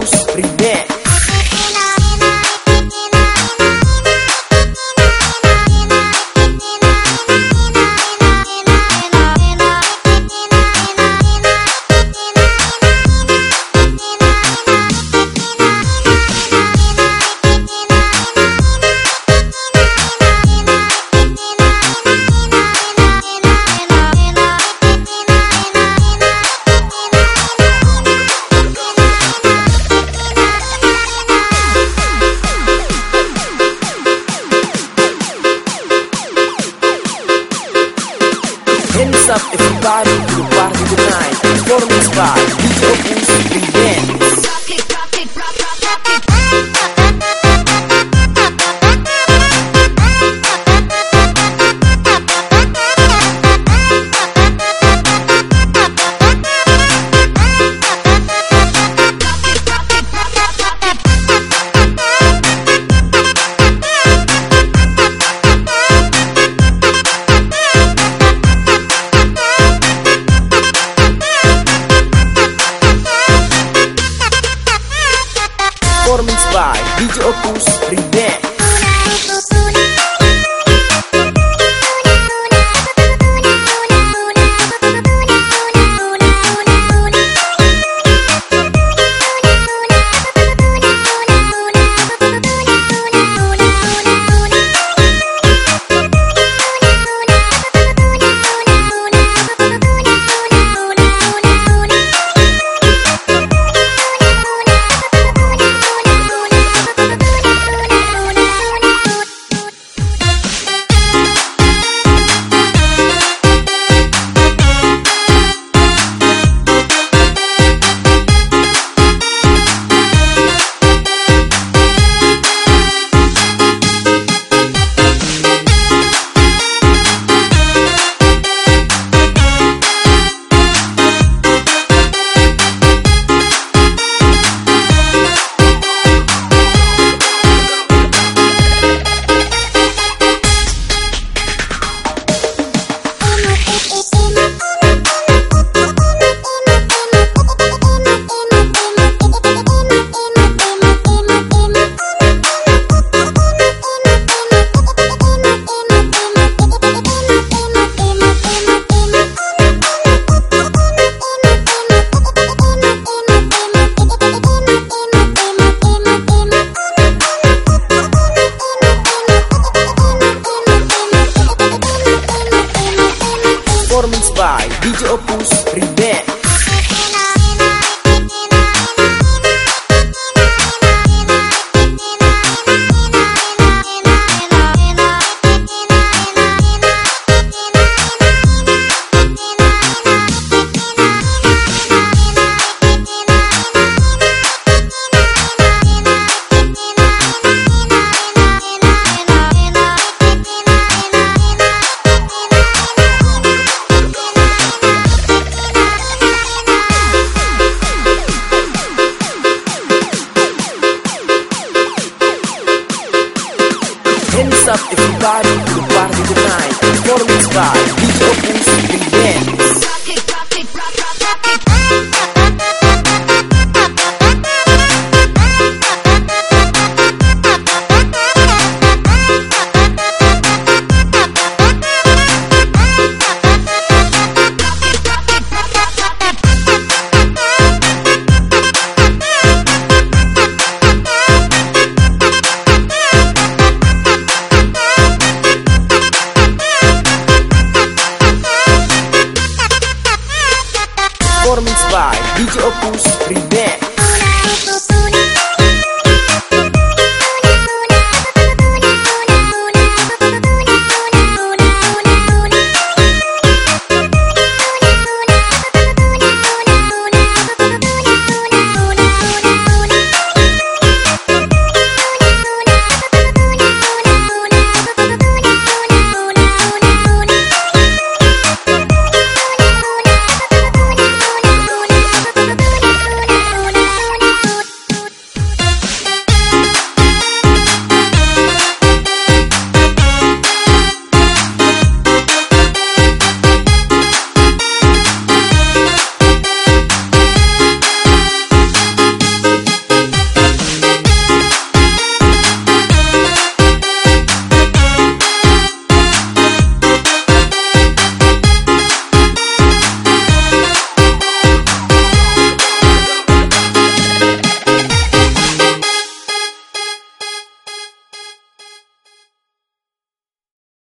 aos. house, bring back. The body, the party tonight. Performance by DJ Pussy